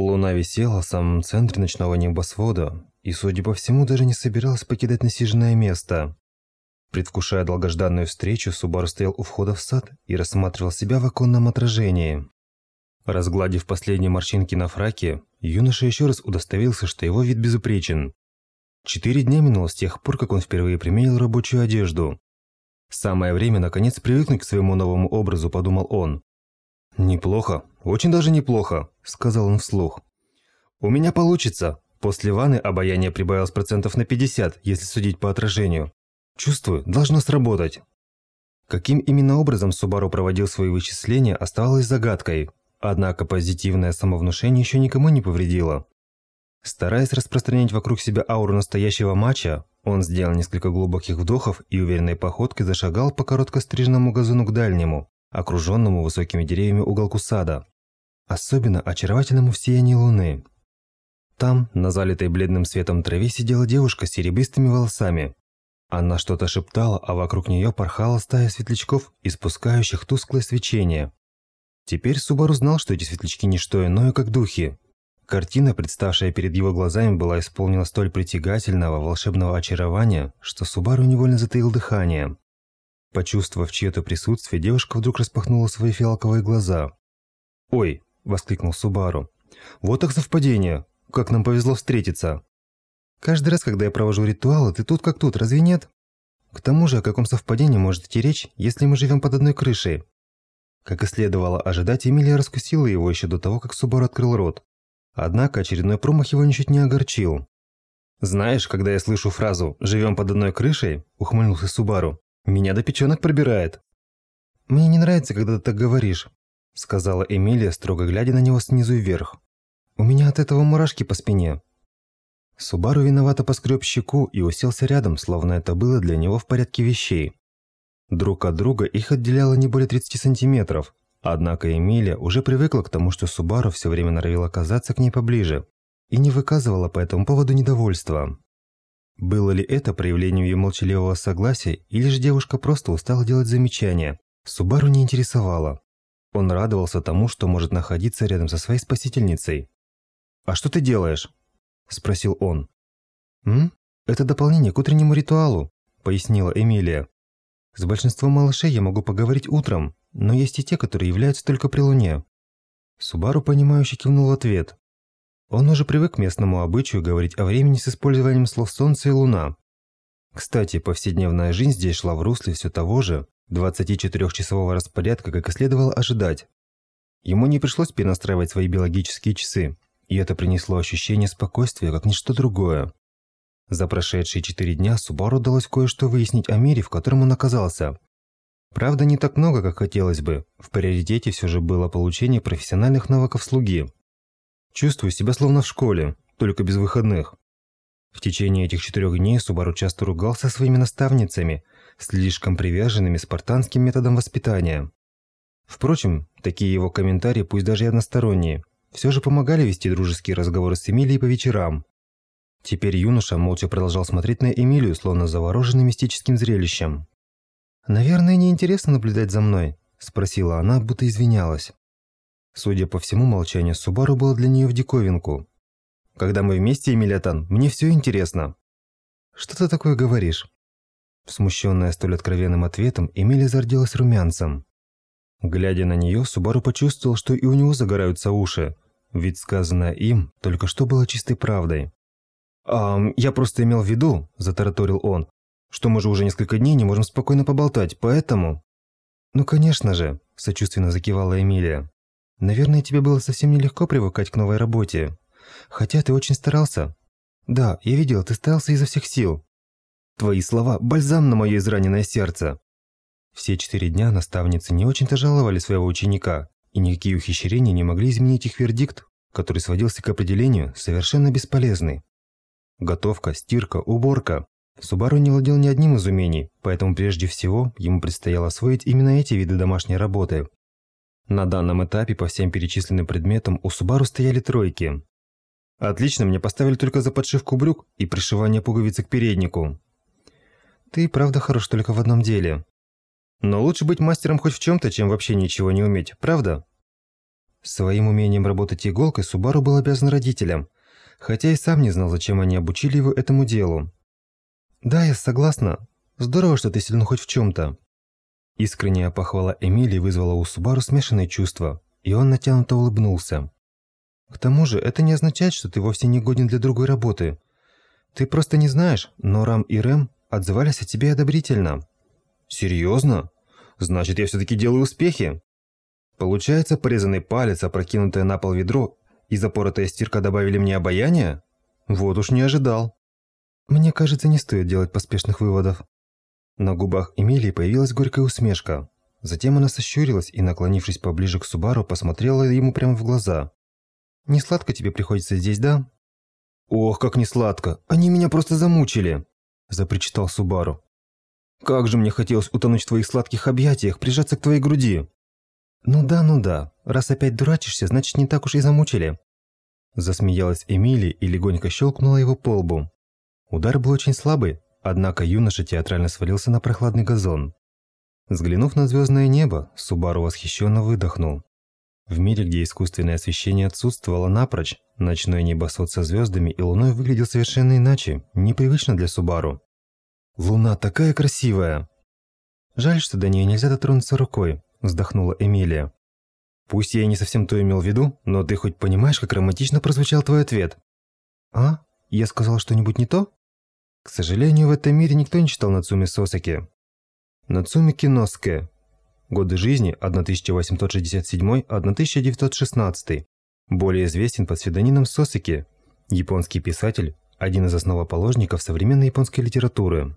Луна висела в самом центре ночного небосвода и, судя по всему, даже не собиралась покидать насиженное место. Предвкушая долгожданную встречу, Субару стоял у входа в сад и рассматривал себя в оконном отражении. Разгладив последние морщинки на фраке, юноша еще раз удостоверился, что его вид безупречен. Четыре дня минуло с тех пор, как он впервые применил рабочую одежду. Самое время, наконец, привыкнуть к своему новому образу, подумал он. «Неплохо, очень даже неплохо», – сказал он вслух. «У меня получится. После ванны обаяние прибавилось процентов на 50, если судить по отражению. Чувствую, должно сработать». Каким именно образом Субару проводил свои вычисления, оставалось загадкой. Однако позитивное самовнушение еще никому не повредило. Стараясь распространять вокруг себя ауру настоящего матча, он сделал несколько глубоких вдохов и уверенной походкой зашагал по короткостриженному газону к дальнему, окруженному высокими деревьями уголку сада, особенно очаровательному в сиянии луны. Там, на залитой бледным светом траве, сидела девушка с серебристыми волосами. Она что-то шептала, а вокруг нее порхала стая светлячков, испускающих тусклое свечение. Теперь Субару знал, что эти светлячки не что иное, как духи. Картина, представшая перед его глазами, была исполнена столь притягательного, волшебного очарования, что Субару невольно затаил дыхание. Почувствовав чье-то присутствие, девушка вдруг распахнула свои фиалковые глаза. «Ой!» – воскликнул Субару. «Вот так совпадение! Как нам повезло встретиться!» «Каждый раз, когда я провожу ритуалы, ты тут как тут, разве нет?» «К тому же, о каком совпадении может идти речь, если мы живем под одной крышей?» Как и следовало ожидать, Эмилия раскусила его еще до того, как Субару открыл рот. Однако очередной промах его ничуть не огорчил. «Знаешь, когда я слышу фразу «живем под одной крышей», – ухмыльнулся Субару, меня до печенок пробирает. Мне не нравится, когда ты так говоришь, сказала Эмилия, строго глядя на него снизу вверх. У меня от этого мурашки по спине. Субару виновато поскреб щеку и уселся рядом, словно это было для него в порядке вещей. Друг от друга их отделяло не более 30 сантиметров, однако Эмилия уже привыкла к тому, что Субару все время норовил оказаться к ней поближе и не выказывала по этому поводу недовольства. Было ли это проявлением ее молчаливого согласия, или же девушка просто устала делать замечания? Субару не интересовало. Он радовался тому, что может находиться рядом со своей спасительницей. «А что ты делаешь?» – спросил он. «М? Это дополнение к утреннему ритуалу», – пояснила Эмилия. «С большинством малышей я могу поговорить утром, но есть и те, которые являются только при луне». Субару, понимающе кивнул в ответ. Он уже привык к местному обычаю говорить о времени с использованием слов «солнце» и «луна». Кстати, повседневная жизнь здесь шла в русле все того же 24-часового распорядка, как и следовало ожидать. Ему не пришлось перенастраивать свои биологические часы, и это принесло ощущение спокойствия, как ничто другое. За прошедшие четыре дня Субару удалось кое-что выяснить о мире, в котором он оказался. Правда, не так много, как хотелось бы. В приоритете все же было получение профессиональных навыков слуги. Чувствую себя словно в школе, только без выходных. В течение этих четырех дней Субару часто ругался своими наставницами, слишком приверженными спартанским методам воспитания. Впрочем, такие его комментарии, пусть даже и односторонние, все же помогали вести дружеские разговоры с Эмилией по вечерам. Теперь юноша молча продолжал смотреть на Эмилию, словно завороженный мистическим зрелищем. «Наверное, неинтересно наблюдать за мной?» – спросила она, будто извинялась. Судя по всему, молчание Субару было для нее в диковинку. «Когда мы вместе, Эмилиатан, мне все интересно». «Что ты такое говоришь?» Смущенная столь откровенным ответом, Эмилия зарделась румянцем. Глядя на нее, Субару почувствовал, что и у него загораются уши, ведь сказанное им только что было чистой правдой. «А, я просто имел в виду», – затараторил он, – «что мы же уже несколько дней не можем спокойно поболтать, поэтому...» «Ну, конечно же», – сочувственно закивала Эмилия. Наверное, тебе было совсем нелегко привыкать к новой работе. Хотя ты очень старался. Да, я видел, ты старался изо всех сил. Твои слова – бальзам на мое израненное сердце. Все четыре дня наставницы не очень-то жаловали своего ученика, и никакие ухищрения не могли изменить их вердикт, который сводился к определению совершенно бесполезный. Готовка, стирка, уборка. Субару не владел ни одним из умений, поэтому прежде всего ему предстояло освоить именно эти виды домашней работы, на данном этапе по всем перечисленным предметам у Субару стояли тройки. Отлично, мне поставили только за подшивку брюк и пришивание пуговицы к переднику. Ты правда хорош только в одном деле. Но лучше быть мастером хоть в чем-то, чем вообще ничего не уметь, правда? Своим умением работать иголкой Субару был обязан родителям, хотя и сам не знал, зачем они обучили его этому делу. «Да, я согласна. Здорово, что ты силен хоть в чем-то». Искренняя похвала Эмилии вызвала у Субару смешанные чувства, и он натянуто улыбнулся. «К тому же, это не означает, что ты вовсе не годен для другой работы. Ты просто не знаешь, но Рам и Рэм отзывались о тебе одобрительно». «Серьезно? Значит, я все-таки делаю успехи?» Получается, порезанный палец, опрокинутое на пол ведро и запоротая стирка добавили мне обаяние? Вот уж не ожидал. Мне кажется, не стоит делать поспешных выводов. На губах Эмилии появилась горькая усмешка. Затем она сощурилась и, наклонившись поближе к Субару, посмотрела ему прямо в глаза. «Не сладко тебе приходится здесь, да?» «Ох, как не сладко! Они меня просто замучили!» – запричитал Субару. «Как же мне хотелось утонуть в твоих сладких объятиях, прижаться к твоей груди!» «Ну да, ну да. Раз опять дурачишься, значит, не так уж и замучили». Засмеялась Эмили и легонько щелкнула его по лбу. Удар был очень слабый, однако юноша театрально свалился на прохладный газон. Взглянув на звездное небо, Субару восхищенно выдохнул. В мире, где искусственное освещение отсутствовало напрочь, ночной небосвод со звездами и луной выглядел совершенно иначе, непривычно для Субару. «Луна такая красивая!» Жаль, что до нее нельзя дотронуться рукой, вздохнула Эмилия. Пусть я и не совсем то имел в виду, но ты хоть понимаешь, как романтично прозвучал твой ответ? А? Я сказал что-нибудь не то? К сожалению, в этом мире никто не читал Нацуми Сосаки. Нацуми Киноске. Годы жизни 1867-1916. Более известен под псевдонимом Сосаки. Японский писатель, один из основоположников современной японской литературы.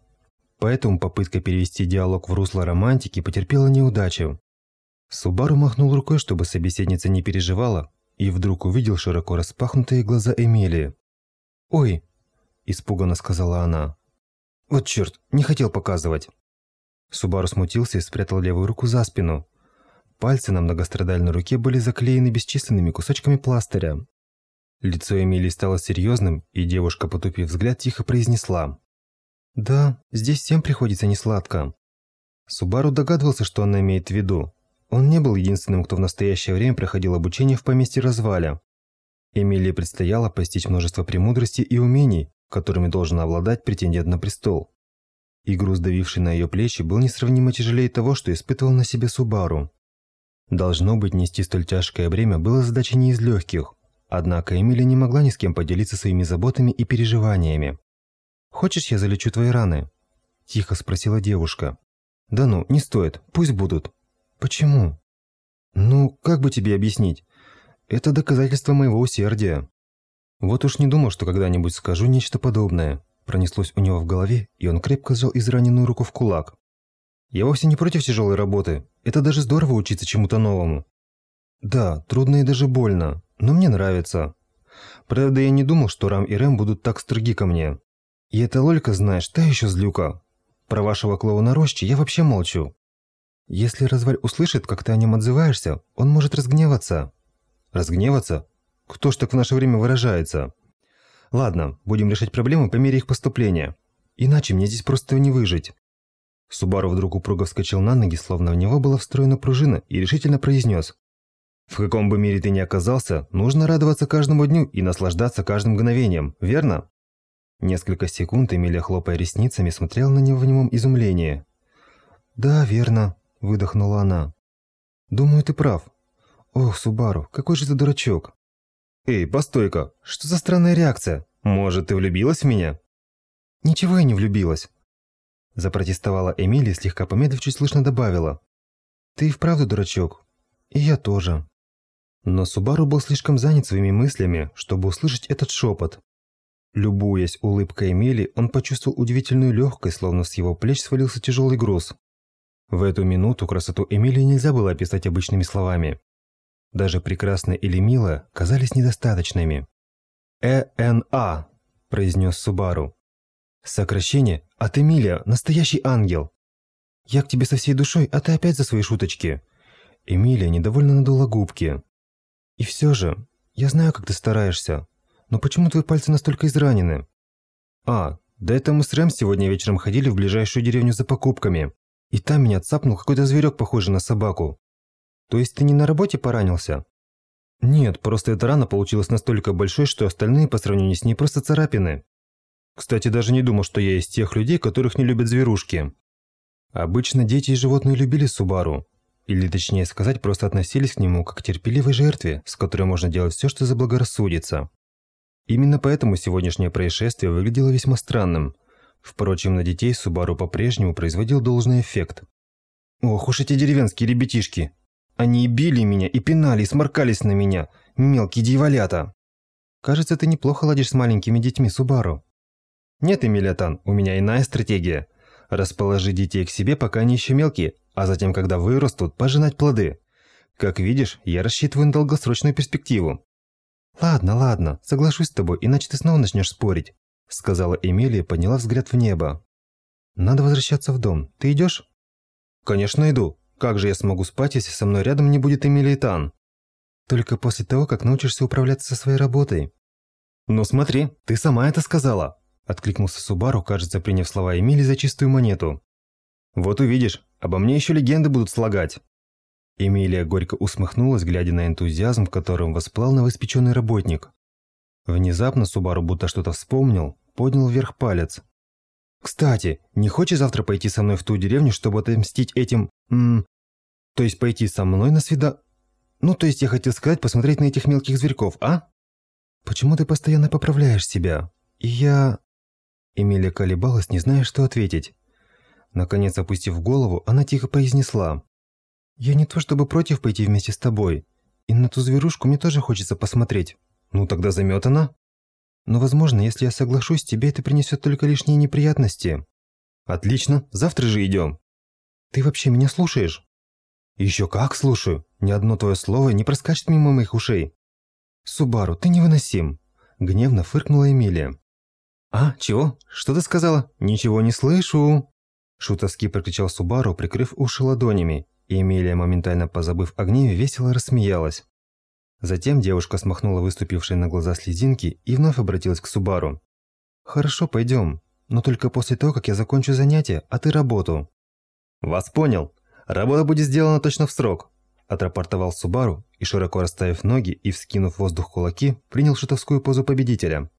Поэтому попытка перевести диалог в русло романтики потерпела неудачу. Субару махнул рукой, чтобы собеседница не переживала, и вдруг увидел широко распахнутые глаза Эмилии. «Ой!» – испуганно сказала она. «Вот черт, не хотел показывать!» Субару смутился и спрятал левую руку за спину. Пальцы на многострадальной руке были заклеены бесчисленными кусочками пластыря. Лицо Эмилии стало серьезным, и девушка, потупив взгляд, тихо произнесла. «Да, здесь всем приходится несладко». Субару догадывался, что она имеет в виду, он не был единственным, кто в настоящее время проходил обучение в поместье Разваля. Эмилии предстояло постичь множество премудростей и умений, которыми должен обладать претендент на престол. И груз, давивший на ее плечи, был несравнимо тяжелее того, что испытывал на себе Субару. Должно быть, нести столь тяжкое бремя было задачей не из легких. Однако Эмилия не могла ни с кем поделиться своими заботами и переживаниями. «Хочешь, я залечу твои раны?» – тихо спросила девушка. «Да ну, не стоит, пусть будут. Почему? Ну, как бы тебе объяснить? Это доказательство моего усердия. Вот уж не думал, что когда-нибудь скажу нечто подобное. Пронеслось у него в голове, и он крепко сжал израненную руку в кулак. Я вовсе не против тяжелой работы. Это даже здорово учиться чему-то новому. Да, трудно и даже больно, но мне нравится. Правда, я не думал, что Рам и Рэм будут так строги ко мне. И эта Лолька, знаешь, та еще злюка. Про вашего клоуна Рощи я вообще молчу. Если Разваль услышит, как ты о нем отзываешься, он может разгневаться. Разгневаться? Кто ж так в наше время выражается? Ладно, будем решать проблемы по мере их поступления. Иначе мне здесь просто не выжить. Субару вдруг упруго вскочил на ноги, словно в него была встроена пружина, и решительно произнес. «В каком бы мире ты ни оказался, нужно радоваться каждому дню и наслаждаться каждым мгновением, верно?» Несколько секунд Эмилия, хлопая ресницами, смотрела на него в немом изумлении. «Да, верно», выдохнула она. Думаю, ты прав. Ох, Субару, какой же ты дурачок. Эй, постой-ка, что за странная реакция? Может, ты влюбилась в меня? Ничего я не влюбилась. Запротестовала Эмилия, слегка помедлив, чуть слышно добавила. Ты и вправду дурачок. И я тоже. Но Субару был слишком занят своими мыслями, чтобы услышать этот шепот. Любуясь улыбкой Эмили, он почувствовал удивительную легкость, словно с его плеч свалился тяжелый груз. В эту минуту красоту Эмилии нельзя было описать обычными словами. Даже прекрасно или мило казались недостаточными. «Э-Н-А», – произнес Субару. «Сокращение от Эмилия, настоящий ангел». «Я к тебе со всей душой, а ты опять за свои шуточки». Эмилия недовольно надула губки. «И все же, я знаю, как ты стараешься, но почему твои пальцы настолько изранены?» «А, да это мы с Рэм сегодня вечером ходили в ближайшую деревню за покупками. И там меня цапнул какой-то зверек, похожий на собаку. То есть ты не на работе поранился? Нет, просто эта рана получилась настолько большой, что остальные по сравнению с ней просто царапины. Кстати, даже не думал, что я из тех людей, которых не любят зверушки. Обычно дети и животные любили Субару. Или точнее сказать, просто относились к нему как к терпеливой жертве, с которой можно делать все, что заблагорассудится. Именно поэтому сегодняшнее происшествие выглядело весьма странным. Впрочем, на детей Субару по-прежнему производил должный эффект. Ох уж эти деревенские ребятишки. Они и били меня, и пинали, и сморкались на меня. Мелкие дьяволята. Кажется, ты неплохо ладишь с маленькими детьми, Субару. Нет, Эмилиатан, у меня иная стратегия. Расположи детей к себе, пока они еще мелкие, а затем, когда вырастут, пожинать плоды. Как видишь, я рассчитываю на долгосрочную перспективу. Ладно, ладно, соглашусь с тобой, иначе ты снова начнешь спорить, сказала Эмилия, подняла взгляд в небо. Надо возвращаться в дом. Ты идешь? Конечно, иду. Как же я смогу спать, если со мной рядом не будет Эмилии Тан? Только после того, как научишься управляться со своей работой. Ну смотри, ты сама это сказала. Откликнулся Субару, кажется, приняв слова Эмили за чистую монету. «Вот увидишь, обо мне еще легенды будут слагать». Эмилия горько усмехнулась, глядя на энтузиазм, которым восплал новоиспеченный работник. Внезапно Субару будто что-то вспомнил, поднял вверх палец. «Кстати, не хочешь завтра пойти со мной в ту деревню, чтобы отомстить этим... М то есть пойти со мной на свида... Ну, то есть я хотел сказать, посмотреть на этих мелких зверьков, а? Почему ты постоянно поправляешь себя? И я... Эмилия колебалась, не зная, что ответить. Наконец, опустив голову, она тихо произнесла. «Я не то чтобы против пойти вместе с тобой. И на ту зверушку мне тоже хочется посмотреть. Ну тогда заметана. Но, возможно, если я соглашусь, тебе это принесет только лишние неприятности». «Отлично, завтра же идем». «Ты вообще меня слушаешь?» «Еще как слушаю. Ни одно твое слово не проскачет мимо моих ушей». «Субару, ты невыносим!» Гневно фыркнула Эмилия. «А, чего? Что ты сказала? Ничего не слышу!» Шутовски прокричал Субару, прикрыв уши ладонями, и Эмилия, моментально позабыв о гневе, весело рассмеялась. Затем девушка смахнула выступившие на глаза слезинки и вновь обратилась к Субару. «Хорошо, пойдем, но только после того, как я закончу занятие, а ты работу». «Вас понял. Работа будет сделана точно в срок», – отрапортовал Субару и, широко расставив ноги и вскинув воздух кулаки, принял шутовскую позу победителя.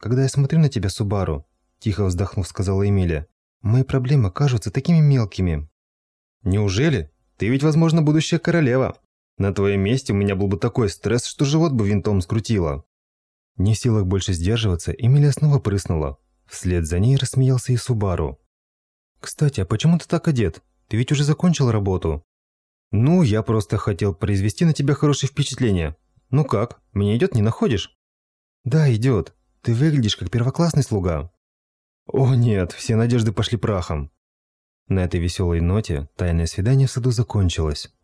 «Когда я смотрю на тебя, Субару», – тихо вздохнув, сказала Эмилия, – «мои проблемы кажутся такими мелкими». «Неужели? Ты ведь, возможно, будущая королева. На твоем месте у меня был бы такой стресс, что живот бы винтом скрутило». Не в силах больше сдерживаться, Эмилия снова прыснула. Вслед за ней рассмеялся и Субару. «Кстати, а почему ты так одет? Ты ведь уже закончил работу?» «Ну, я просто хотел произвести на тебя хорошее впечатление. Ну как, мне идет, не находишь?» «Да, идет. Ты выглядишь как первоклассный слуга. О нет, все надежды пошли прахом. На этой веселой ноте тайное свидание в саду закончилось.